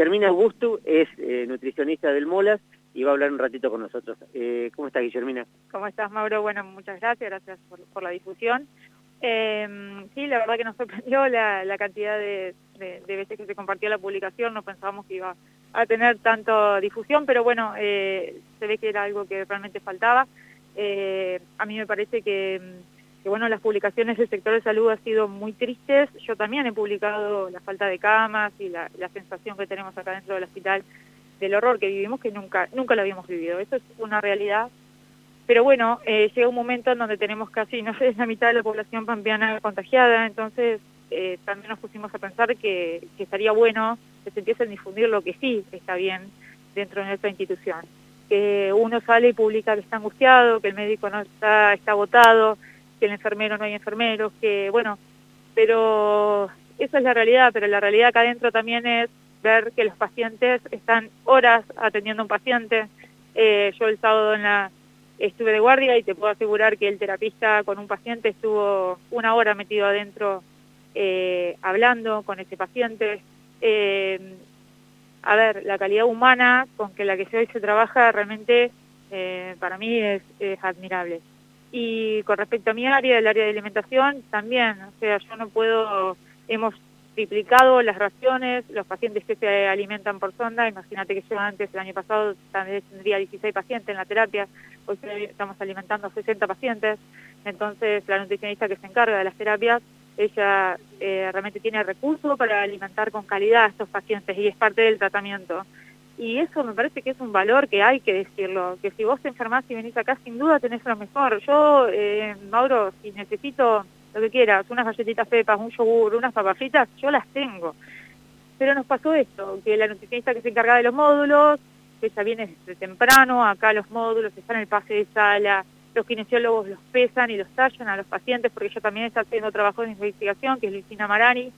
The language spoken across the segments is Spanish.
Guillermina Augusto es eh, nutricionista del Molas y va a hablar un ratito con nosotros. Eh, ¿Cómo está Guillermina? ¿Cómo estás, Mauro? Bueno, muchas gracias, gracias por, la difusión. Eh, sí, la verdad que nos sorprendió la, cantidad de, veces que se compartió la publicación, no pensábamos que iba a tener tanto difusión, pero bueno, se ve que era algo que realmente faltaba. a mí me parece que que bueno, las publicaciones del sector de salud han sido muy tristes. Yo también he publicado la falta de camas y la, sensación que tenemos acá dentro del hospital del horror que vivimos, que nunca, nunca lo habíamos vivido. Eso es una realidad. Pero bueno, eh, llega un momento en donde tenemos casi, no sé, la mitad de la población pampeana contagiada, entonces eh, también nos pusimos a pensar que, que estaría bueno que se empiece a difundir lo que sí está bien dentro de nuestra institución. Que uno sale y publica que está angustiado, que el médico no está, está agotado, que el enfermero no hay enfermeros, que bueno, pero esa es la realidad, pero la realidad acá adentro también es ver que los pacientes están horas atendiendo a un paciente. Eh, yo el sábado en la, estuve de guardia y te puedo asegurar que el terapista con un paciente estuvo una hora metido adentro eh, hablando con ese paciente. Eh, a ver, la calidad humana con que la que hoy se trabaja realmente para mí es admirable. Y con respecto a mi área, el área de alimentación, también, o sea, yo no puedo, hemos triplicado las raciones, los pacientes que se alimentan por sonda, imagínate que yo antes, el año pasado, también tendría 16 pacientes en la terapia, hoy estamos alimentando 60 pacientes, entonces la nutricionista que se encarga de las terapias, ella eh, realmente tiene recursos para alimentar con calidad a estos pacientes y es parte del tratamiento. Y eso me parece que es un valor que hay que decirlo, que si vos te enfermás y venís acá, sin duda tenés lo mejor. Yo, eh, Mauro, si necesito lo que quieras, unas galletitas pepas, un yogur, unas papas fritas, yo las tengo. Pero nos pasó esto, que la nutricionista que se encarga de los módulos, que ya viene desde temprano, acá los módulos están en el pase de sala, los kinesiólogos los pesan y los tallan a los pacientes, porque ella también está haciendo trabajo de investigación, que es Luisina Marani.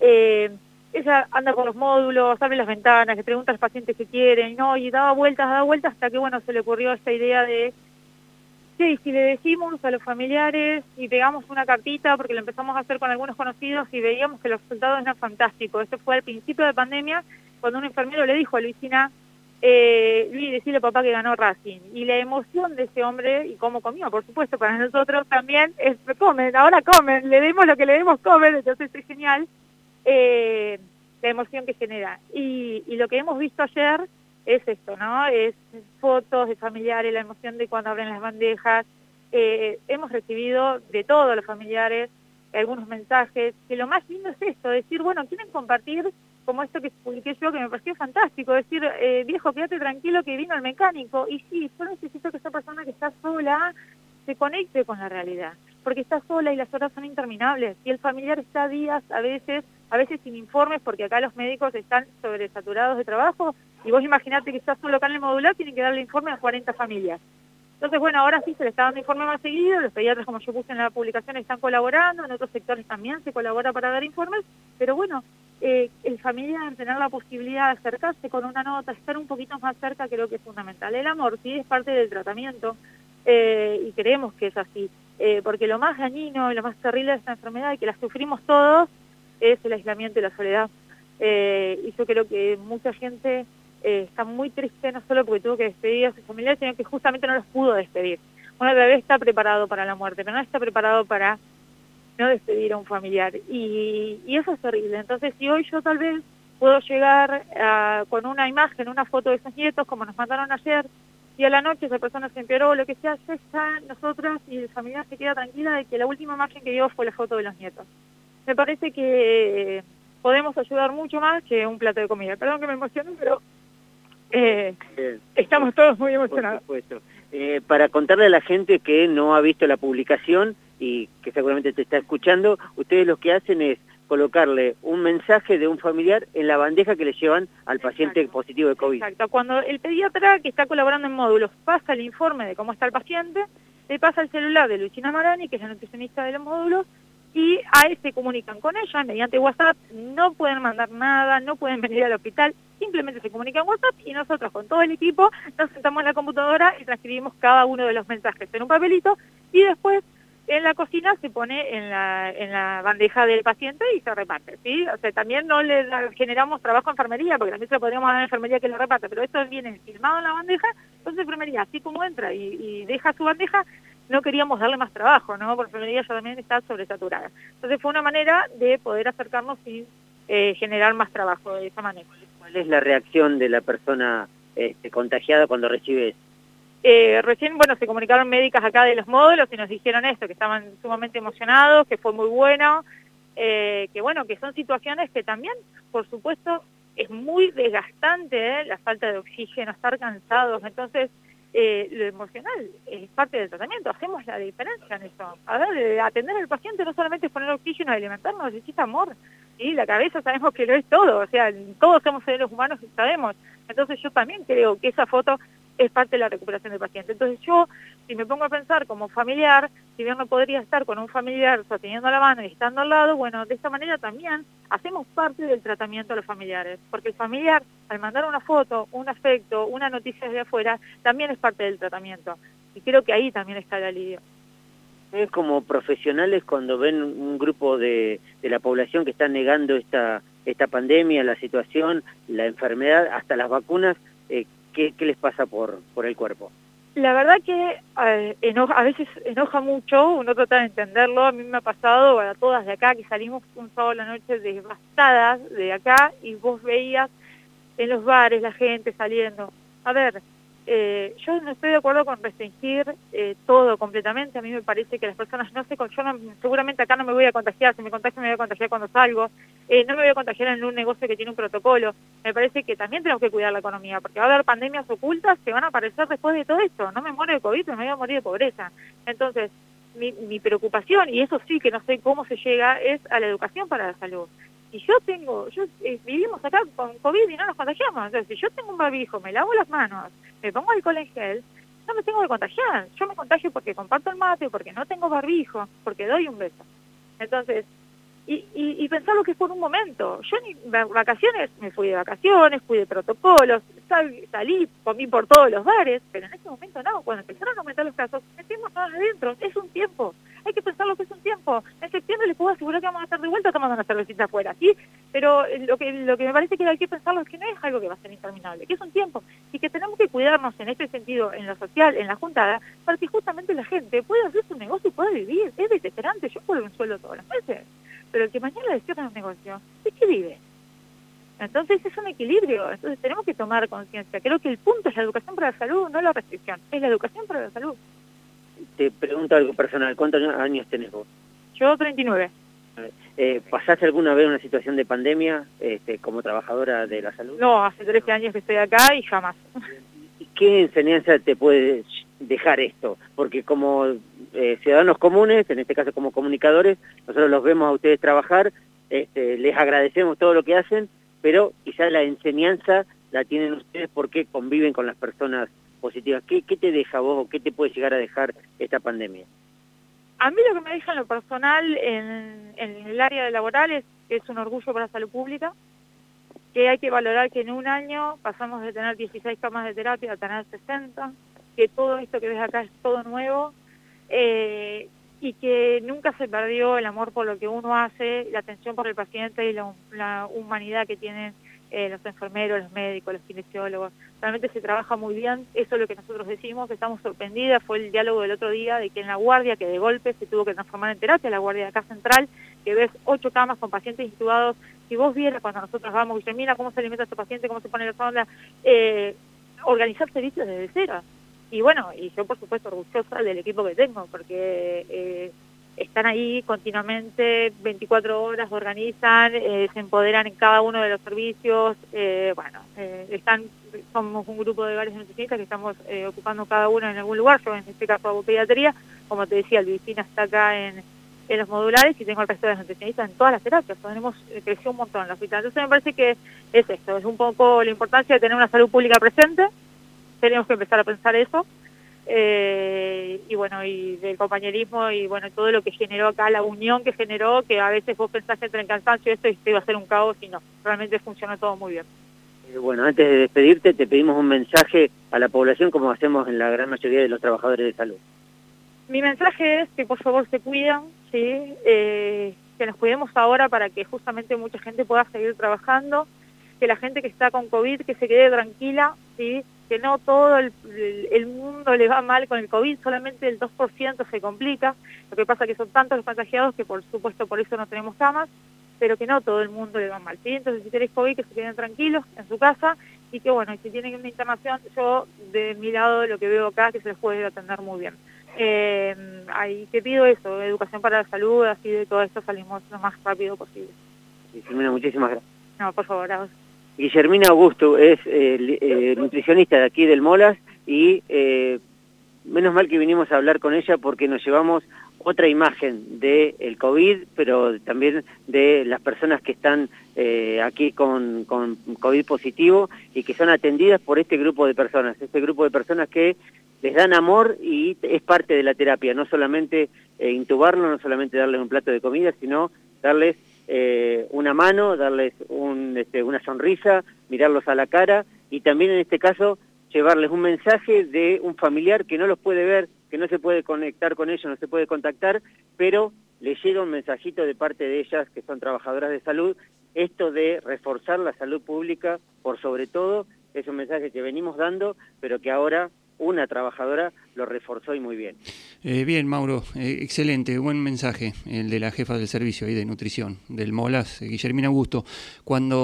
Eh, ella anda con los módulos, abre las ventanas, le pregunta a los pacientes qué quieren, ¿no? y daba vueltas, daba vueltas hasta que, bueno, se le ocurrió esta idea de, sí, si le decimos a los familiares y pegamos una cartita, porque lo empezamos a hacer con algunos conocidos y veíamos que los resultados eran fantásticos. Esto fue al principio de pandemia, cuando un enfermero le dijo a Luisina, eh, Luis, decirle a papá que ganó Racing. Y la emoción de ese hombre, y cómo comió, por supuesto, para nosotros también, es, comen, ahora comen, le demos lo que le demos comen, entonces es genial eh, la emoción que genera. Y, lo que hemos visto ayer es esto, ¿no? Es fotos de familiares, la emoción de cuando abren las bandejas. Eh, hemos recibido de todos los familiares algunos mensajes, que lo más lindo es esto, decir, bueno, quieren compartir como esto que publiqué yo, que me pareció fantástico, decir, eh, viejo, quédate tranquilo que vino el mecánico. Y sí, yo necesito que esa persona que está sola se conecte con la realidad, porque está sola y las horas son interminables, y el familiar está días a veces a veces sin informes, porque acá los médicos están sobresaturados de trabajo, y vos imaginate que estás solo acá en modular, tienen que darle informe a 40 familias. Entonces, bueno, ahora sí se le está dando informe más seguido, los pediatras, como yo puse en la publicación, están colaborando, en otros sectores también se colabora para dar informes, pero bueno, eh, el familiar, tener la posibilidad de acercarse con una nota, estar un poquito más cerca, creo que es fundamental. El amor sí es parte del tratamiento, eh, y creemos que es así, eh, porque lo más dañino y lo más terrible de esta enfermedad, y que la sufrimos todos, es el aislamiento y la soledad. Eh, y yo creo que mucha gente eh, está muy triste, no solo porque tuvo que despedir a sus familiares, sino que justamente no los pudo despedir. Uno bebé está preparado para la muerte, pero no está preparado para no despedir a un familiar. Y, eso es horrible. Entonces, si hoy yo tal vez puedo llegar con una imagen, una foto de esos nietos, como nos mandaron ayer, y a la noche esa persona se empeoró lo que sea, ya está nosotras y el familiar se queda tranquila de que la última imagen que dio fue la foto de los nietos me parece que podemos ayudar mucho más que un plato de comida. Perdón que me emocione, pero eh, estamos todos muy emocionados. Por supuesto. Eh, para contarle a la gente que no ha visto la publicación y que seguramente te está escuchando, ustedes lo que hacen es colocarle un mensaje de un familiar en la bandeja que le llevan al paciente positivo de COVID. Exacto. Cuando el pediatra que está colaborando en módulos pasa el informe de cómo está el paciente, le pasa el celular de Luchina Marani, que es la nutricionista de los módulos, y ahí se comunican con ella mediante WhatsApp, no pueden mandar nada, no pueden venir al hospital, simplemente se comunican WhatsApp y nosotros con todo el equipo nos sentamos en la computadora y transcribimos cada uno de los mensajes en un papelito y después en la cocina se pone en la, en la bandeja del paciente y se reparte, ¿sí? O sea, también no le generamos trabajo a enfermería, porque también se lo podríamos dar a la enfermería que lo reparte, pero esto viene filmado en la bandeja, entonces enfermería, así como entra y, deja su bandeja, no queríamos darle más trabajo, ¿no? Porque enfermería ya también está sobresaturada. Entonces fue una manera de poder acercarnos y eh, generar más trabajo de esa manera. ¿Cuál es la reacción de la persona este, contagiada cuando recibe eh, recién, bueno, se comunicaron médicas acá de los módulos y nos dijeron esto, que estaban sumamente emocionados, que fue muy bueno, eh, que bueno, que son situaciones que también, por supuesto, es muy desgastante ¿eh? la falta de oxígeno, estar cansados, entonces lo emocional es parte del tratamiento, hacemos la diferencia en eso. A ver, atender al paciente no solamente es poner oxígeno alimentarnos, necesita amor, y la cabeza sabemos que lo es todo, o sea, todos somos seres humanos y sabemos. Entonces yo también creo que esa foto es parte de la recuperación del paciente. Entonces yo, si me pongo a pensar como familiar, si bien no podría estar con un familiar sosteniendo la mano y estando al lado, bueno, de esta manera también hacemos parte del tratamiento de los familiares, porque el familiar, al mandar una foto, un afecto, una noticia desde afuera, también es parte del tratamiento. Y creo que ahí también está el alivio. Es como profesionales cuando ven un grupo de, de la población que está negando esta, esta pandemia, la situación, la enfermedad, hasta las vacunas, eh, ¿qué, les pasa por, por el cuerpo? La verdad que eh, a veces enoja mucho, uno trata de entenderlo, a mí me ha pasado, a todas de acá, que salimos un sábado la noche devastadas de acá y vos veías en los bares la gente saliendo. A ver, eh, yo no estoy de acuerdo con restringir eh, todo completamente. A mí me parece que las personas no se... Yo no, seguramente acá no me voy a contagiar. Si me contagio me voy a contagiar cuando salgo. Eh, no me voy a contagiar en un negocio que tiene un protocolo. Me parece que también tenemos que cuidar la economía, porque va a haber pandemias ocultas que van a aparecer después de todo esto. No me muero de COVID, me voy a morir de pobreza. Entonces, mi, mi preocupación, y eso sí que no sé cómo se llega, es a la educación para la salud si yo tengo, yo eh, vivimos acá con COVID y no nos contagiamos, entonces si yo tengo un barbijo, me lavo las manos, me pongo alcohol en gel, no me tengo que contagiar. Yo me contagio porque comparto el mate, porque no tengo barbijo, porque doy un beso. Entonces, y, y, pensar lo que es por un momento. Yo ni vacaciones, me fui de vacaciones, fui de protocolos, salí, comí por todos los bares, pero en ese momento no, cuando empezaron a aumentar los casos, metimos nada adentro, es un tiempo hay que pensar lo que es un tiempo. En septiembre les puedo asegurar que vamos a estar de vuelta tomando una cervecita afuera, ¿sí? Pero lo que, lo que me parece que hay que pensarlo es que no es algo que va a ser interminable, que es un tiempo y que tenemos que cuidarnos en este sentido, en lo social, en la juntada, para que justamente la gente pueda hacer su negocio y pueda vivir. Es desesperante, yo puedo un sueldo todas las meses, pero el que mañana despierta un negocio, ¿de qué vive? Entonces es un equilibrio, entonces tenemos que tomar conciencia. Creo que el punto es la educación para la salud, no la restricción, es la educación para la salud te pregunto algo personal, ¿cuántos años tenés vos? Yo 39. Eh, ¿Pasaste alguna vez una situación de pandemia este, como trabajadora de la salud? No, hace 13 años que estoy acá y jamás. ¿Qué enseñanza te puede dejar esto? Porque como eh, ciudadanos comunes, en este caso como comunicadores, nosotros los vemos a ustedes trabajar, este, les agradecemos todo lo que hacen, pero quizás la enseñanza la tienen ustedes porque conviven con las personas positivas. ¿Qué, ¿Qué, te deja vos o qué te puede llegar a dejar esta pandemia? A mí lo que me deja en lo personal en, el área laboral es que es un orgullo para salud pública, que hay que valorar que en un año pasamos de tener 16 camas de terapia a tener 60, que todo esto que ves acá es todo nuevo, eh, y que nunca se perdió el amor por lo que uno hace, la atención por el paciente y la, la humanidad que tienen eh, los enfermeros, los médicos, los kinesiólogos. Realmente se trabaja muy bien, eso es lo que nosotros decimos, estamos sorprendidas, fue el diálogo del otro día de que en la guardia, que de golpe se tuvo que transformar en terapia, la guardia de acá central, que ves ocho camas con pacientes intubados, si vos vieras cuando nosotros vamos y mira cómo se alimenta este paciente, cómo se pone la sonda, eh, organizar servicios desde cero. Y bueno, y yo por supuesto orgullosa del equipo que tengo, porque... Eh, están ahí continuamente, 24 horas organizan, eh, se empoderan en cada uno de los servicios, eh, bueno, eh, están, somos un grupo de varios nutricionistas que estamos ocupando cada uno en algún lugar, yo en este caso hago pediatría, como te decía, Luisina está acá en, en los modulares y tengo el resto de los nutricionistas en todas las terapias, tenemos crecido un montón en la hospital, entonces me parece que es esto, es un poco la importancia de tener una salud pública presente, tenemos que empezar a pensar eso, eh, y bueno, y del compañerismo y bueno, todo lo que generó acá, la unión que generó, que a veces vos pensás que entra en cansancio esto y iba a ser un caos y no, realmente funcionó todo muy bien. Eh, bueno, antes de despedirte, te pedimos un mensaje a la población como hacemos en la gran mayoría de los trabajadores de salud. Mi mensaje es que por favor se cuidan, ¿sí? Eh, que nos cuidemos ahora para que justamente mucha gente pueda seguir trabajando, que la gente que está con COVID que se quede tranquila, ¿sí? Que no todo el, mundo le va mal con el COVID, solamente el 2% se complica, lo que pasa es que son tantos los contagiados que por supuesto por eso no tenemos camas, pero que no todo el mundo le va mal. ¿sí? Entonces si tenéis COVID que se queden tranquilos en su casa y que bueno, si tienen una internación, yo de mi lado lo que veo acá que se les puede atender muy bien. Eh, ahí te pido eso, educación para la salud, así de todo esto salimos lo más rápido posible. muchísimas gracias. No, por favor, Guillermina Augusto es eh, eh, nutricionista de aquí del Molas y eh, menos mal que vinimos a hablar con ella porque nos llevamos otra imagen del el COVID, pero también de las personas que están aquí con, con COVID positivo y que son atendidas por este grupo de personas, este grupo de personas que les dan amor y es parte de la terapia, no solamente intubarlo, no solamente darles un plato de comida, sino darles eh, una mano, darles un, este, una sonrisa, mirarlos a la cara y también en este caso llevarles un mensaje de un familiar que no los puede ver, que no se puede conectar con ellos, no se puede contactar, pero le llega un mensajito de parte de ellas que son trabajadoras de salud, esto de reforzar la salud pública por sobre todo, es un mensaje que venimos dando, pero que ahora una trabajadora lo reforzó y muy bien. Eh, bien, Mauro, eh, excelente, buen mensaje el de la jefa del servicio y de nutrición del Molas, Guillermina Augusto. Cuando